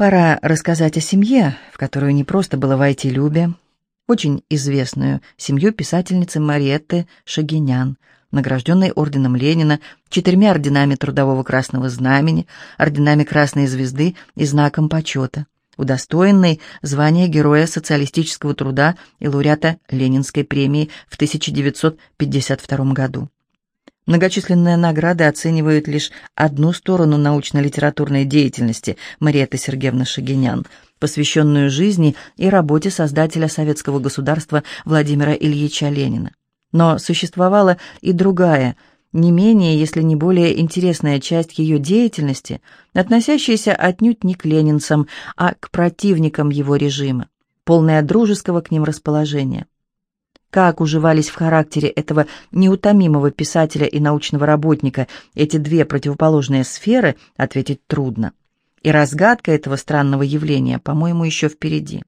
Пора рассказать о семье, в которую не просто было войти Любе, очень известную семью писательницы Мариетты Шагинян, награжденной орденом Ленина, четырьмя орденами Трудового Красного Знамени, орденами Красной Звезды и знаком почета, удостоенной звания Героя социалистического труда и лауреата Ленинской премии в 1952 году. Многочисленные награды оценивают лишь одну сторону научно-литературной деятельности Мариетты Сергеевны Шагинян, посвященную жизни и работе создателя советского государства Владимира Ильича Ленина. Но существовала и другая, не менее, если не более интересная часть ее деятельности, относящаяся отнюдь не к ленинцам, а к противникам его режима, полная дружеского к ним расположения. Как уживались в характере этого неутомимого писателя и научного работника эти две противоположные сферы, ответить трудно. И разгадка этого странного явления, по-моему, еще впереди.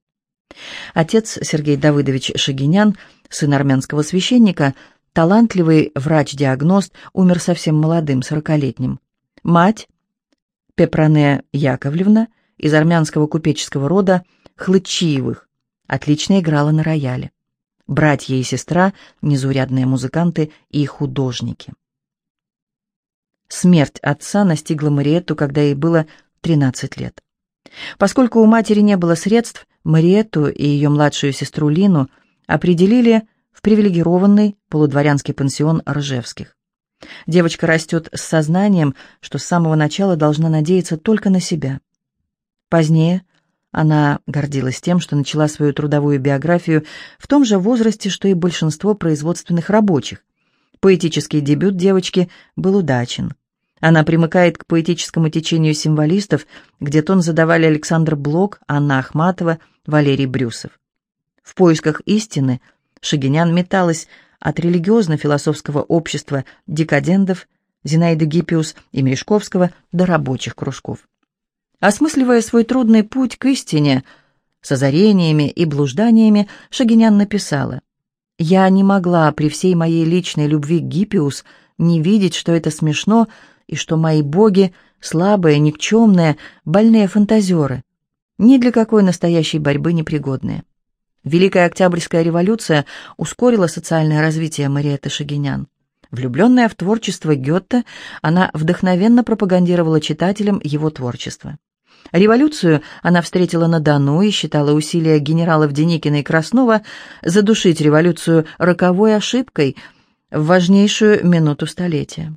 Отец Сергей Давыдович Шагинян, сын армянского священника, талантливый врач-диагност, умер совсем молодым, сорокалетним. Мать, Пепране Яковлевна, из армянского купеческого рода Хлычиевых, отлично играла на рояле братья и сестра, незаурядные музыканты и художники. Смерть отца настигла Мариетту, когда ей было 13 лет. Поскольку у матери не было средств, Мариетту и ее младшую сестру Лину определили в привилегированный полудворянский пансион Ржевских. Девочка растет с сознанием, что с самого начала должна надеяться только на себя. Позднее она гордилась тем, что начала свою трудовую биографию в том же возрасте, что и большинство производственных рабочих. Поэтический дебют девочки был удачен. Она примыкает к поэтическому течению символистов, где тон задавали Александр Блок, Анна Ахматова, Валерий Брюсов. В поисках истины Шагинян металась от религиозно-философского общества декадентов Зинаиды Гиппиус и Мережковского до рабочих кружков. Осмысливая свой трудный путь к истине, с озарениями и блужданиями, Шагинян написала «Я не могла при всей моей личной любви к Гиппиус не видеть, что это смешно и что мои боги — слабые, никчемные, больные фантазеры, ни для какой настоящей борьбы непригодные». Великая Октябрьская революция ускорила социальное развитие Мариэты Шагинян. Влюбленная в творчество Гетте, она вдохновенно пропагандировала читателям его творчество. Революцию она встретила на Дону и считала усилия генералов Деникина и Краснова задушить революцию роковой ошибкой в важнейшую минуту столетия.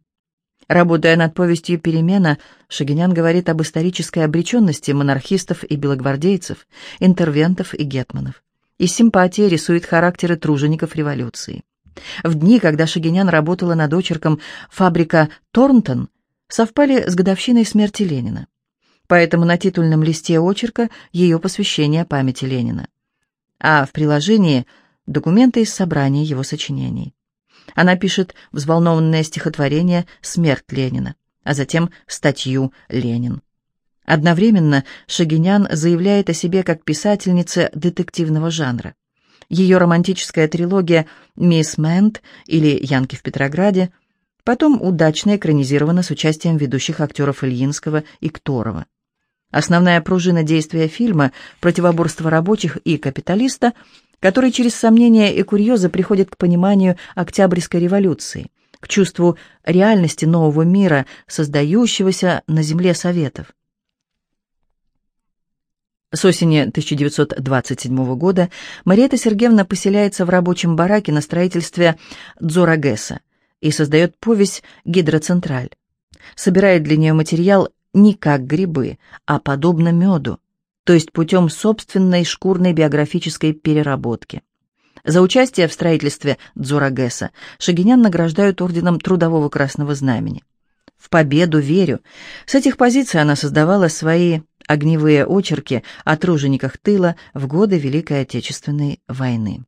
Работая над повестью «Перемена», Шагинян говорит об исторической обреченности монархистов и белогвардейцев, интервентов и гетманов. И симпатия рисует характеры тружеников революции. В дни, когда Шагинян работала над очерком «Фабрика Торнтон», совпали с годовщиной смерти Ленина поэтому на титульном листе очерка ее посвящение памяти Ленина. А в приложении документы из собрания его сочинений. Она пишет взволнованное стихотворение «Смерть Ленина», а затем статью «Ленин». Одновременно Шагинян заявляет о себе как писательнице детективного жанра. Ее романтическая трилогия «Мисс Мэнт» или «Янки в Петрограде» потом удачно экранизирована с участием ведущих актеров Ильинского и Кторова. Основная пружина действия фильма – противоборство рабочих и капиталиста, который через сомнения и курьезы приходит к пониманию Октябрьской революции, к чувству реальности нового мира, создающегося на земле Советов. С осени 1927 года Мариэта Сергеевна поселяется в рабочем бараке на строительстве Дзорагеса и создает повесть «Гидроцентраль». Собирает для нее материал не как грибы, а подобно меду, то есть путем собственной шкурной биографической переработки. За участие в строительстве Дзорагеса Шагинян награждают орденом Трудового Красного Знамени. В победу верю. С этих позиций она создавала свои огневые очерки о тружениках тыла в годы Великой Отечественной войны.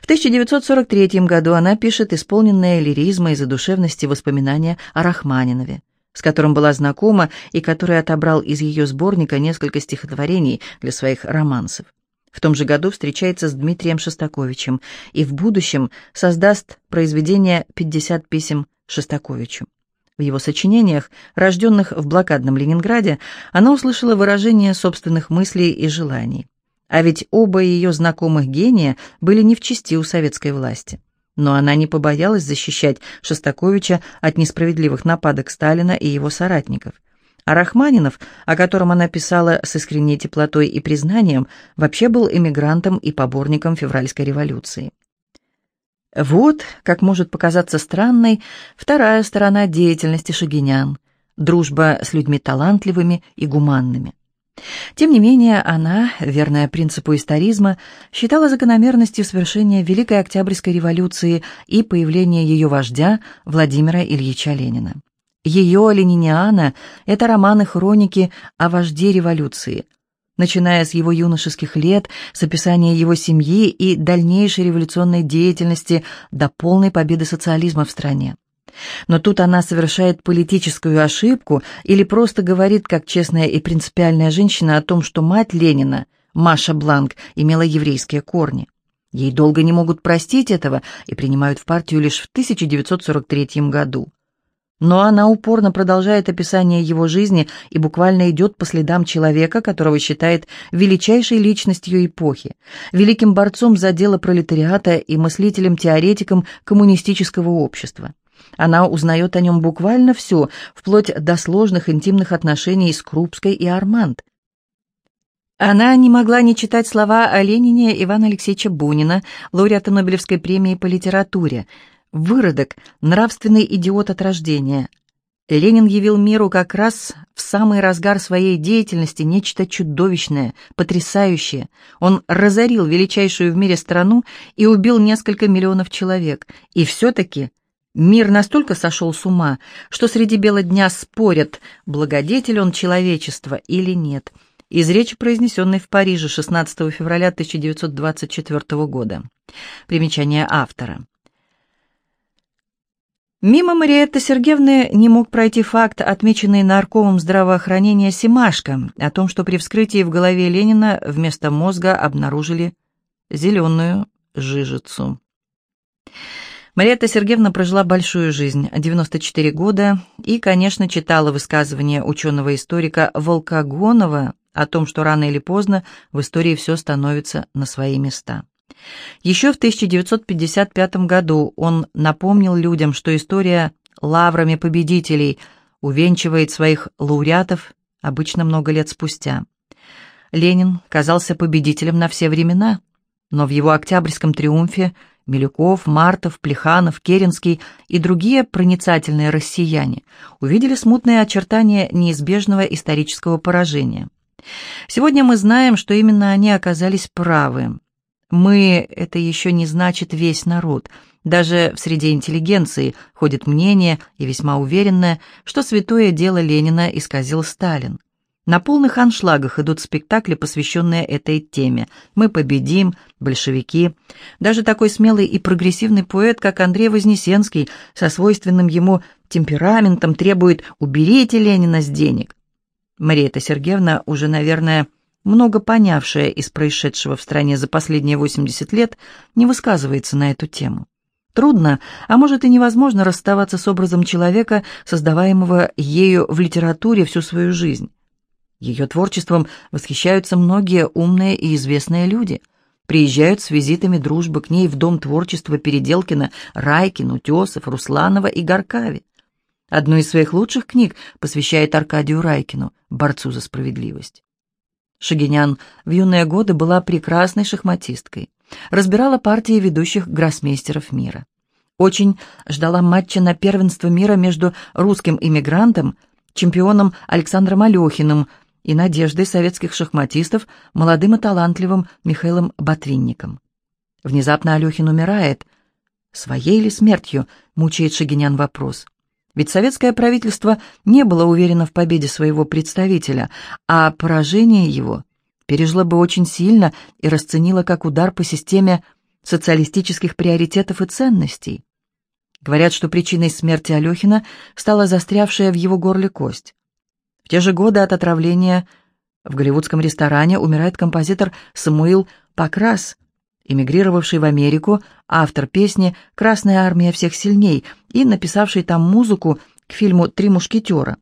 В 1943 году она пишет исполненные лиризма и задушевности воспоминания о Рахманинове с которым была знакома и который отобрал из ее сборника несколько стихотворений для своих романсов. В том же году встречается с Дмитрием Шостаковичем и в будущем создаст произведение «50 писем Шостаковичу». В его сочинениях, рожденных в блокадном Ленинграде, она услышала выражение собственных мыслей и желаний. А ведь оба ее знакомых гения были не в чести у советской власти. Но она не побоялась защищать Шостаковича от несправедливых нападок Сталина и его соратников. А Рахманинов, о котором она писала с искренней теплотой и признанием, вообще был эмигрантом и поборником февральской революции. Вот, как может показаться странной, вторая сторона деятельности Шагинян – дружба с людьми талантливыми и гуманными. Тем не менее, она, верная принципу историзма, считала закономерностью совершения Великой Октябрьской революции и появления ее вождя Владимира Ильича Ленина. Ее «Лениниана» — это романы-хроники о вожде революции – начиная с его юношеских лет, с описания его семьи и дальнейшей революционной деятельности до полной победы социализма в стране. Но тут она совершает политическую ошибку или просто говорит, как честная и принципиальная женщина, о том, что мать Ленина, Маша Бланк, имела еврейские корни. Ей долго не могут простить этого и принимают в партию лишь в 1943 году. Но она упорно продолжает описание его жизни и буквально идет по следам человека, которого считает величайшей личностью эпохи, великим борцом за дело пролетариата и мыслителем-теоретиком коммунистического общества. Она узнает о нем буквально все, вплоть до сложных интимных отношений с Крупской и Арманд. Она не могла не читать слова о Ленине Ивана Алексеевича Бунина, лауреата Нобелевской премии по литературе – Выродок, нравственный идиот от рождения. Ленин явил миру как раз в самый разгар своей деятельности нечто чудовищное, потрясающее. Он разорил величайшую в мире страну и убил несколько миллионов человек. И все-таки мир настолько сошел с ума, что среди бела дня спорят, благодетель он человечества или нет. Из речи, произнесенной в Париже 16 февраля 1924 года. Примечание автора. Мимо Мариетты Сергеевны не мог пройти факт, отмеченный наркомом здравоохранения Симашко, о том, что при вскрытии в голове Ленина вместо мозга обнаружили зеленую жижицу. Мариетта Сергеевна прожила большую жизнь, 94 года, и, конечно, читала высказывания ученого-историка Волкогонова о том, что рано или поздно в истории все становится на свои места. Еще в 1955 году он напомнил людям, что история лаврами победителей увенчивает своих лауреатов обычно много лет спустя. Ленин казался победителем на все времена, но в его октябрьском триумфе Милюков, Мартов, Плеханов, Керенский и другие проницательные россияне увидели смутные очертания неизбежного исторического поражения. Сегодня мы знаем, что именно они оказались правы. Мы — это еще не значит весь народ. Даже в среде интеллигенции ходит мнение, и весьма уверенное, что святое дело Ленина исказил Сталин. На полных аншлагах идут спектакли, посвященные этой теме. «Мы победим», «Большевики». Даже такой смелый и прогрессивный поэт, как Андрей Вознесенский, со свойственным ему темпераментом требует «уберите Ленина с денег». Мариэта Сергеевна уже, наверное, много понявшая из происшедшего в стране за последние 80 лет, не высказывается на эту тему. Трудно, а может и невозможно расставаться с образом человека, создаваемого ею в литературе всю свою жизнь. Ее творчеством восхищаются многие умные и известные люди. Приезжают с визитами дружбы к ней в Дом творчества Переделкина Райкин, Утесов, Русланова и Горкави. Одну из своих лучших книг посвящает Аркадию Райкину, борцу за справедливость. Шагинян в юные годы была прекрасной шахматисткой, разбирала партии ведущих гроссмейстеров мира. Очень ждала матча на первенство мира между русским иммигрантом, чемпионом Александром Алехиным и надеждой советских шахматистов, молодым и талантливым Михаилом Батвинником. Внезапно Алехин умирает. Своей ли смертью, мучает Шагинян вопрос. Ведь советское правительство не было уверено в победе своего представителя, а поражение его пережило бы очень сильно и расценило как удар по системе социалистических приоритетов и ценностей. Говорят, что причиной смерти Алехина стала застрявшая в его горле кость. В те же годы от отравления в голливудском ресторане умирает композитор Самуил Покрас, эмигрировавший в Америку, автор песни «Красная армия всех сильней» и написавший там музыку к фильму «Три мушкетера»,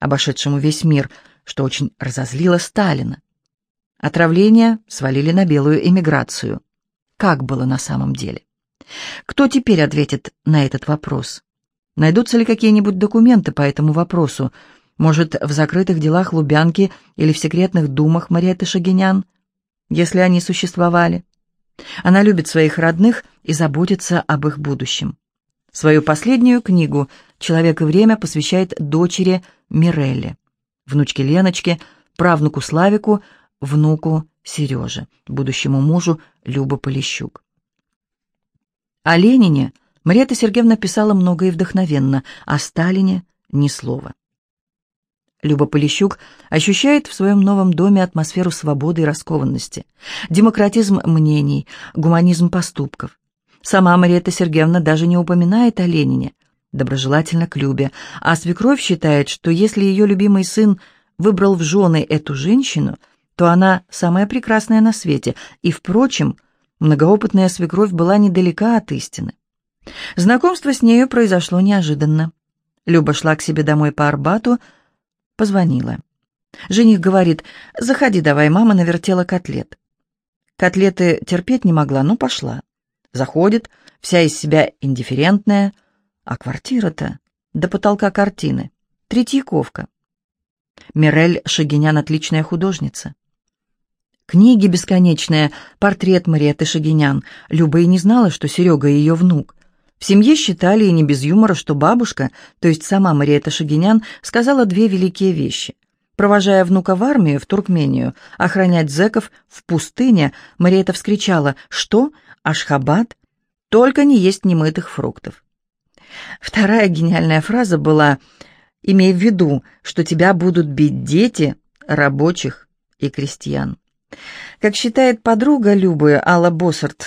обошедшему весь мир, что очень разозлило Сталина. Отравление свалили на белую эмиграцию. Как было на самом деле? Кто теперь ответит на этот вопрос? Найдутся ли какие-нибудь документы по этому вопросу? Может, в закрытых делах Лубянки или в секретных думах Мариэты Шагинян, если они существовали? Она любит своих родных и заботится об их будущем. Свою последнюю книгу «Человек и время» посвящает дочери Мирелле, внучке Леночке, правнуку Славику, внуку Сереже, будущему мужу Люба Полищук. О Ленине Мариэта Сергеевна писала много и вдохновенно, о Сталине — ни слова. Люба Полищук ощущает в своем новом доме атмосферу свободы и раскованности, демократизм мнений, гуманизм поступков. Сама Мариэта Сергеевна даже не упоминает о Ленине, доброжелательно к Любе, а свекровь считает, что если ее любимый сын выбрал в жены эту женщину, то она самая прекрасная на свете, и, впрочем, многоопытная свекровь была недалека от истины. Знакомство с нею произошло неожиданно. Люба шла к себе домой по Арбату, Позвонила. Жених говорит, заходи давай, мама навертела котлет. Котлеты терпеть не могла, но пошла. Заходит, вся из себя индифферентная, а квартира-то до потолка картины. Третьяковка. Мирель Шагинян отличная художница. Книги бесконечные, портрет Мариэты Шагинян. Люба и не знала, что Серега ее внук. В семье считали, и не без юмора, что бабушка, то есть сама Мариэта Шагинян, сказала две великие вещи. Провожая внука в армию, в Туркмению, охранять зэков в пустыне, Мариэта вскричала «Что? Ашхабад? Только не есть немытых фруктов». Вторая гениальная фраза была «Имей в виду, что тебя будут бить дети рабочих и крестьян». Как считает подруга Любы, Алла Боссарт,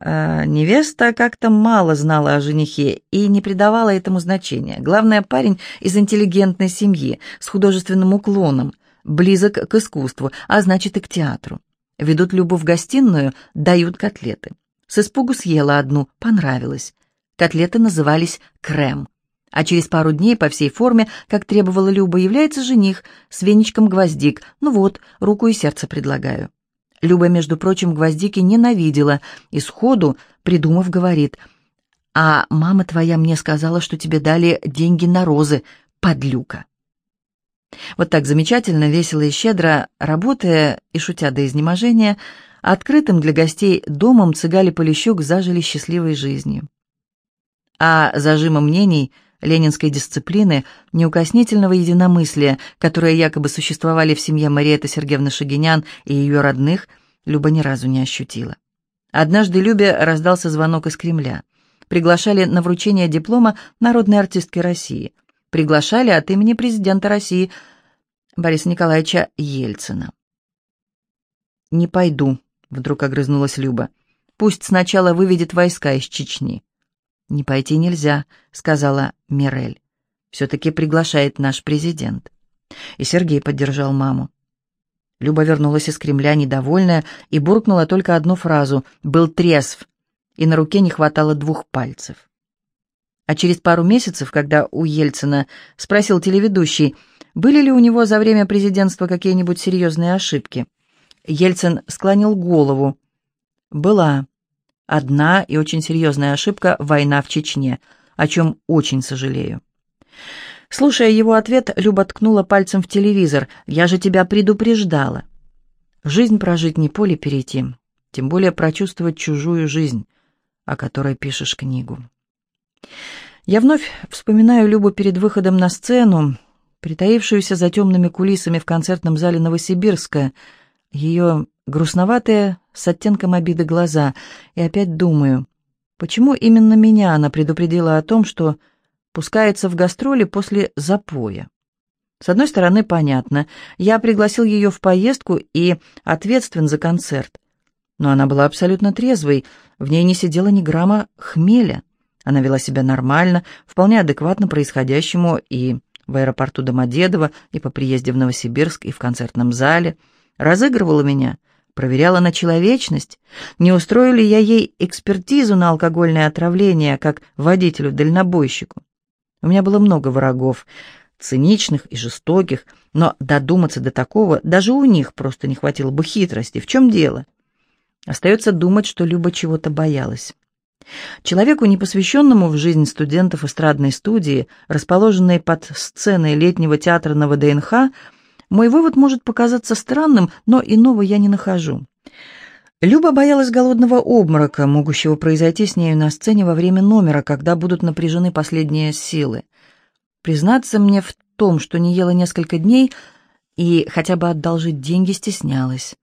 э, невеста как-то мало знала о женихе и не придавала этому значения. Главное, парень из интеллигентной семьи, с художественным уклоном, близок к искусству, а значит и к театру. Ведут Любу в гостиную, дают котлеты. С испугу съела одну, понравилось. Котлеты назывались «крем». А через пару дней по всей форме, как требовала Люба, является жених с веничком гвоздик. Ну вот, руку и сердце предлагаю. Люба, между прочим, гвоздики ненавидела и сходу, придумав, говорит, «А мама твоя мне сказала, что тебе дали деньги на розы, подлюка». Вот так замечательно, весело и щедро, работая и шутя до изнеможения, открытым для гостей домом цыгали Полищук зажили счастливой жизнью. А зажимом мнений – ленинской дисциплины, неукоснительного единомыслия, которые якобы существовали в семье Мариэты Сергеевны Шагинян и ее родных, Люба ни разу не ощутила. Однажды Любе раздался звонок из Кремля. Приглашали на вручение диплома народной артистки России. Приглашали от имени президента России Бориса Николаевича Ельцина. «Не пойду», — вдруг огрызнулась Люба. «Пусть сначала выведет войска из Чечни». «Не пойти нельзя», — сказала Мирель. «Все-таки приглашает наш президент». И Сергей поддержал маму. Люба вернулась из Кремля недовольная и буркнула только одну фразу «был трезв», и на руке не хватало двух пальцев. А через пару месяцев, когда у Ельцина спросил телеведущий, были ли у него за время президентства какие-нибудь серьезные ошибки, Ельцин склонил голову. «Была. Одна и очень серьезная ошибка – война в Чечне, о чем очень сожалею. Слушая его ответ, Люба ткнула пальцем в телевизор. «Я же тебя предупреждала». Жизнь прожить не поле перейти, тем более прочувствовать чужую жизнь, о которой пишешь книгу. Я вновь вспоминаю Любу перед выходом на сцену, притаившуюся за темными кулисами в концертном зале Новосибирска, ее грустноватые, с оттенком обиды глаза, и опять думаю, почему именно меня она предупредила о том, что пускается в гастроли после запоя. С одной стороны, понятно, я пригласил ее в поездку и ответственен за концерт. Но она была абсолютно трезвой, в ней не сидело ни грамма хмеля. Она вела себя нормально, вполне адекватно происходящему и в аэропорту Домодедово, и по приезде в Новосибирск, и в концертном зале. Разыгрывала меня, проверяла на человечность, не устрою ли я ей экспертизу на алкогольное отравление, как водителю-дальнобойщику. У меня было много врагов, циничных и жестоких, но додуматься до такого даже у них просто не хватило бы хитрости. В чем дело? Остается думать, что Люба чего-то боялась. Человеку, непосвященному в жизнь студентов эстрадной студии, расположенной под сценой летнего театра на ВДНХ, мой вывод может показаться странным, но иного я не нахожу. Люба боялась голодного обморока, могущего произойти с нею на сцене во время номера, когда будут напряжены последние силы. Признаться мне в том, что не ела несколько дней и хотя бы одолжить деньги стеснялась.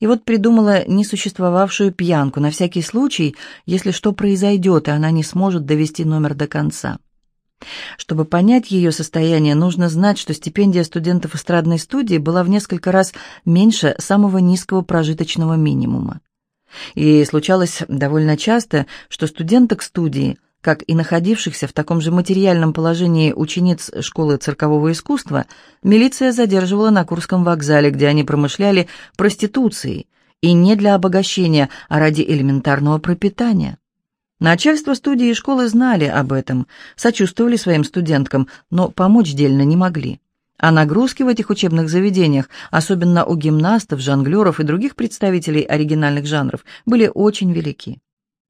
И вот придумала несуществовавшую пьянку на всякий случай, если что произойдет, и она не сможет довести номер до конца. Чтобы понять ее состояние, нужно знать, что стипендия студентов эстрадной студии была в несколько раз меньше самого низкого прожиточного минимума. И случалось довольно часто, что студенток студии, как и находившихся в таком же материальном положении учениц школы циркового искусства, милиция задерживала на Курском вокзале, где они промышляли проституцией, и не для обогащения, а ради элементарного пропитания. Начальство студии и школы знали об этом, сочувствовали своим студенткам, но помочь дельно не могли. А нагрузки в этих учебных заведениях, особенно у гимнастов, жонглеров и других представителей оригинальных жанров, были очень велики.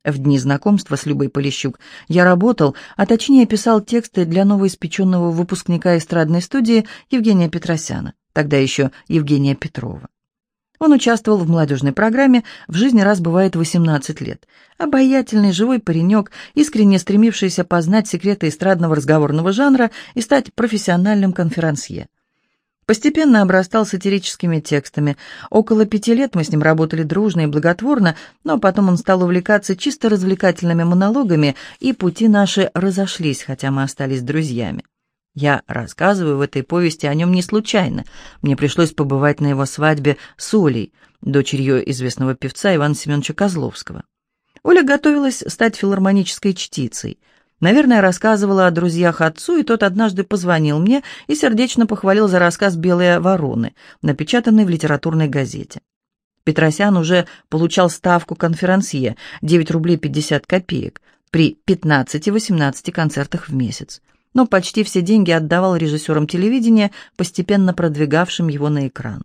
В дни знакомства с Любой Полищук я работал, а точнее писал тексты для новоиспеченного выпускника эстрадной студии Евгения Петросяна, тогда еще Евгения Петрова. Он участвовал в молодежной программе «В жизни раз бывает 18 лет». Обаятельный, живой паренек, искренне стремившийся познать секреты эстрадного разговорного жанра и стать профессиональным конферансье. Постепенно обрастал сатирическими текстами. Около пяти лет мы с ним работали дружно и благотворно, но потом он стал увлекаться чисто развлекательными монологами, и пути наши разошлись, хотя мы остались друзьями. Я рассказываю в этой повести о нем не случайно. Мне пришлось побывать на его свадьбе с Олей, дочерью известного певца Ивана Семеновича Козловского. Оля готовилась стать филармонической чтицей. Наверное, рассказывала о друзьях отцу, и тот однажды позвонил мне и сердечно похвалил за рассказ «Белые вороны», напечатанный в литературной газете. Петросян уже получал ставку конферансье 9 рублей 50 копеек при 15-18 концертах в месяц но почти все деньги отдавал режиссерам телевидения, постепенно продвигавшим его на экран.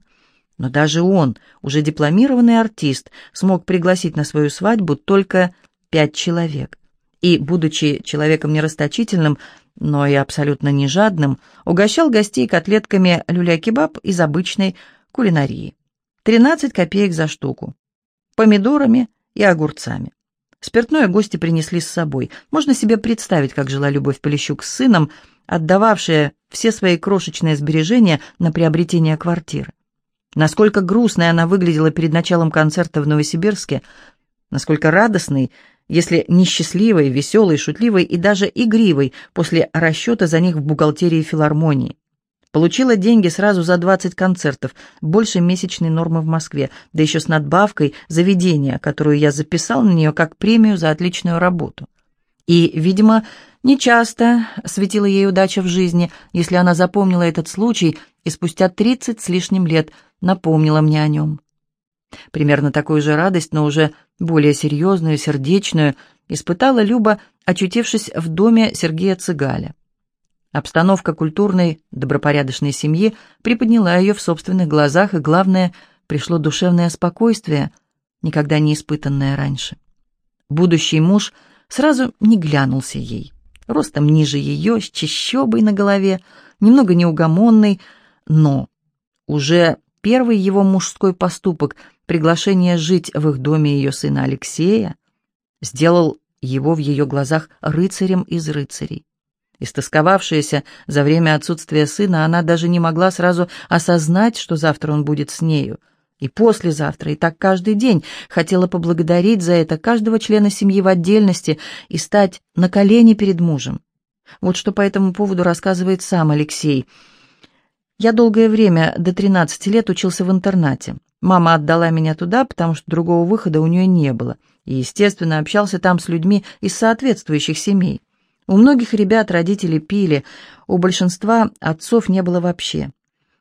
Но даже он, уже дипломированный артист, смог пригласить на свою свадьбу только пять человек. И, будучи человеком нерасточительным, но и абсолютно не жадным, угощал гостей котлетками люля-кебаб из обычной кулинарии. 13 копеек за штуку, помидорами и огурцами. Спиртное гости принесли с собой. Можно себе представить, как жила Любовь Полищук с сыном, отдававшая все свои крошечные сбережения на приобретение квартиры. Насколько грустной она выглядела перед началом концерта в Новосибирске, насколько радостной, если не счастливой, веселой, шутливой и даже игривой после расчета за них в бухгалтерии филармонии. Получила деньги сразу за 20 концертов, больше месячной нормы в Москве, да еще с надбавкой заведения, которую я записал на нее как премию за отличную работу. И, видимо, нечасто светила ей удача в жизни, если она запомнила этот случай и спустя 30 с лишним лет напомнила мне о нем. Примерно такую же радость, но уже более серьезную, сердечную, испытала Люба, очутившись в доме Сергея Цыгаля. Обстановка культурной, добропорядочной семьи приподняла ее в собственных глазах, и, главное, пришло душевное спокойствие, никогда не испытанное раньше. Будущий муж сразу не глянулся ей. Ростом ниже ее, с чащобой на голове, немного неугомонный, но уже первый его мужской поступок, приглашение жить в их доме ее сына Алексея, сделал его в ее глазах рыцарем из рыцарей. Истосковавшаяся за время отсутствия сына, она даже не могла сразу осознать, что завтра он будет с нею. И послезавтра, и так каждый день хотела поблагодарить за это каждого члена семьи в отдельности и стать на колени перед мужем. Вот что по этому поводу рассказывает сам Алексей. «Я долгое время, до 13 лет, учился в интернате. Мама отдала меня туда, потому что другого выхода у нее не было, и, естественно, общался там с людьми из соответствующих семей. У многих ребят родители пили, у большинства отцов не было вообще.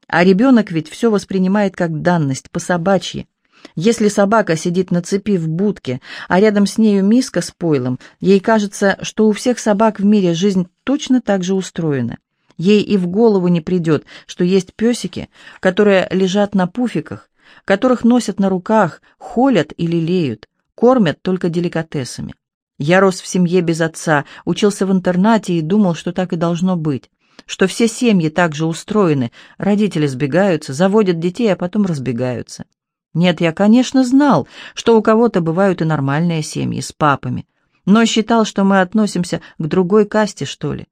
А ребенок ведь все воспринимает как данность, по собачьи. Если собака сидит на цепи в будке, а рядом с нею миска с пойлом, ей кажется, что у всех собак в мире жизнь точно так же устроена. Ей и в голову не придет, что есть песики, которые лежат на пуфиках, которых носят на руках, холят или леют, кормят только деликатесами. Я рос в семье без отца, учился в интернате и думал, что так и должно быть, что все семьи так же устроены, родители сбегаются, заводят детей, а потом разбегаются. Нет, я, конечно, знал, что у кого-то бывают и нормальные семьи с папами, но считал, что мы относимся к другой касте, что ли.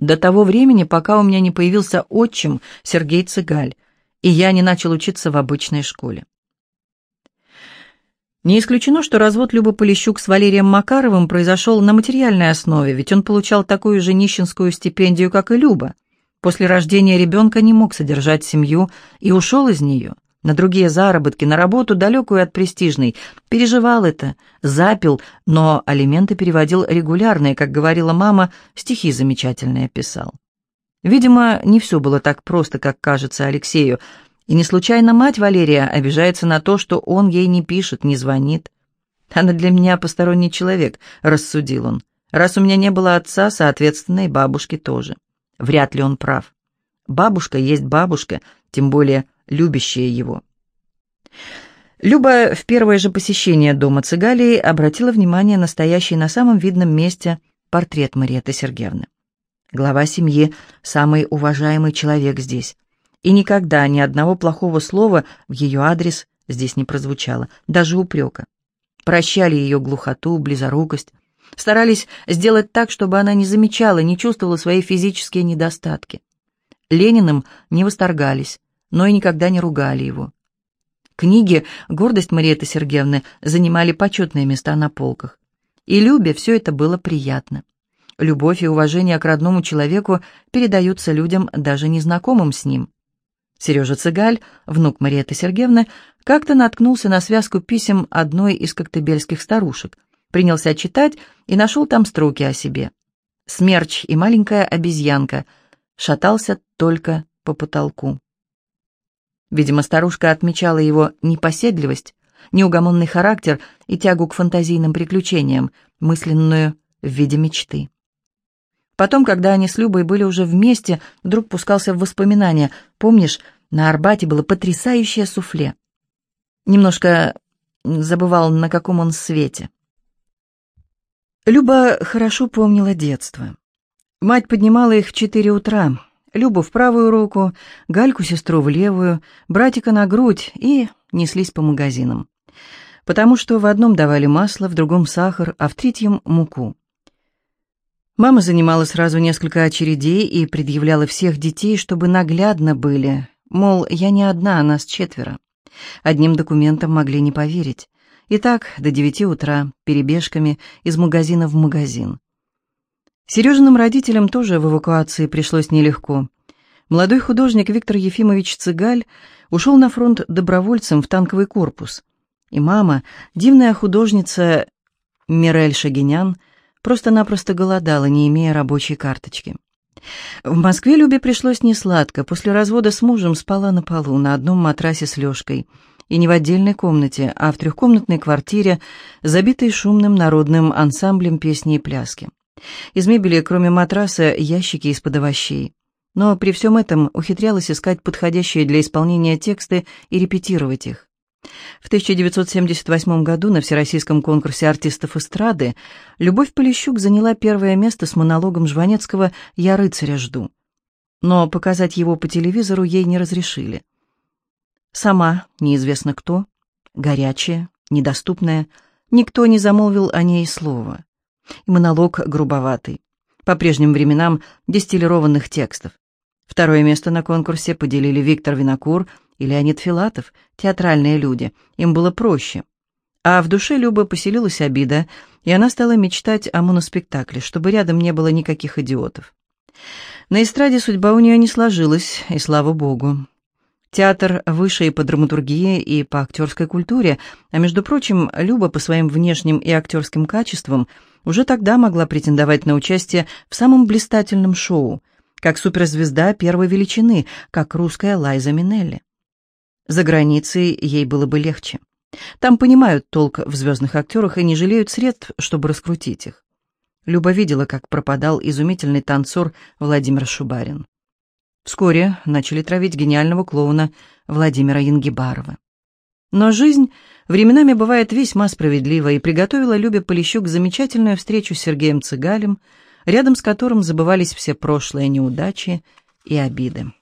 До того времени, пока у меня не появился отчим Сергей Цыгаль, и я не начал учиться в обычной школе. Не исключено, что развод Любы Полищук с Валерием Макаровым произошел на материальной основе, ведь он получал такую же нищенскую стипендию, как и Люба. После рождения ребенка не мог содержать семью и ушел из нее на другие заработки, на работу, далекую от престижной. Переживал это, запил, но алименты переводил регулярные, как говорила мама, стихи замечательные писал. Видимо, не все было так просто, как кажется Алексею, и не случайно мать Валерия обижается на то, что он ей не пишет, не звонит. «Она для меня посторонний человек», — рассудил он. «Раз у меня не было отца, соответственно, и бабушки тоже». Вряд ли он прав. Бабушка есть бабушка, тем более любящая его. Люба в первое же посещение дома Цыгалии обратила внимание на стоящий на самом видном месте портрет Мариэты Сергеевны. Глава семьи – самый уважаемый человек здесь. И никогда ни одного плохого слова в ее адрес здесь не прозвучало, даже упрека. Прощали ее глухоту, близорукость, старались сделать так, чтобы она не замечала, не чувствовала свои физические недостатки. Лениным не восторгались, но и никогда не ругали его. Книги «Гордость Мариэты Сергеевны» занимали почетные места на полках. И Любе все это было приятно. Любовь и уважение к родному человеку передаются людям, даже незнакомым с ним. Сережа Цыгаль, внук Мариэты Сергеевны, как-то наткнулся на связку писем одной из коктебельских старушек, принялся читать и нашел там строки о себе. Смерч и маленькая обезьянка шатался только по потолку. Видимо, старушка отмечала его непоседливость, неугомонный характер и тягу к фантазийным приключениям, мысленную в виде мечты. Потом, когда они с Любой были уже вместе, вдруг пускался в воспоминания. Помнишь, на Арбате было потрясающее суфле. Немножко забывал, на каком он свете. Люба хорошо помнила детство. Мать поднимала их в четыре утра, Любу в правую руку, Гальку-сестру в левую, братика на грудь и неслись по магазинам. Потому что в одном давали масло, в другом сахар, а в третьем — муку. Мама занимала сразу несколько очередей и предъявляла всех детей, чтобы наглядно были. Мол, я не одна, а нас четверо. Одним документом могли не поверить. И так до девяти утра, перебежками, из магазина в магазин. Сережиным родителям тоже в эвакуации пришлось нелегко. Молодой художник Виктор Ефимович Цыгаль ушел на фронт добровольцем в танковый корпус. И мама, дивная художница Мирель Шагинян, просто-напросто голодала, не имея рабочей карточки. В Москве Любе пришлось несладко. После развода с мужем спала на полу на одном матрасе с Лешкой. И не в отдельной комнате, а в трехкомнатной квартире, забитой шумным народным ансамблем песни и пляски. Из мебели, кроме матраса, ящики из-под овощей. Но при всем этом ухитрялась искать подходящие для исполнения тексты и репетировать их. В 1978 году на Всероссийском конкурсе артистов эстрады Любовь Полищук заняла первое место с монологом Жванецкого «Я рыцаря жду». Но показать его по телевизору ей не разрешили. Сама, неизвестно кто, горячая, недоступная, никто не замолвил о ней слова и монолог грубоватый, по прежним временам дистиллированных текстов. Второе место на конкурсе поделили Виктор Винокур и Леонид Филатов, театральные люди, им было проще. А в душе Любы поселилась обида, и она стала мечтать о моноспектакле, чтобы рядом не было никаких идиотов. На эстраде судьба у нее не сложилась, и слава богу. Театр выше и по драматургии, и по актерской культуре, а между прочим, Люба по своим внешним и актерским качествам – уже тогда могла претендовать на участие в самом блистательном шоу, как суперзвезда первой величины, как русская Лайза Минелли. За границей ей было бы легче. Там понимают толк в звездных актерах и не жалеют средств, чтобы раскрутить их. Люба видела, как пропадал изумительный танцор Владимир Шубарин. Вскоре начали травить гениального клоуна Владимира Янгибарова. Но жизнь временами бывает весьма справедлива и приготовила Любе Полищук замечательную встречу с Сергеем Цыгалем, рядом с которым забывались все прошлые неудачи и обиды.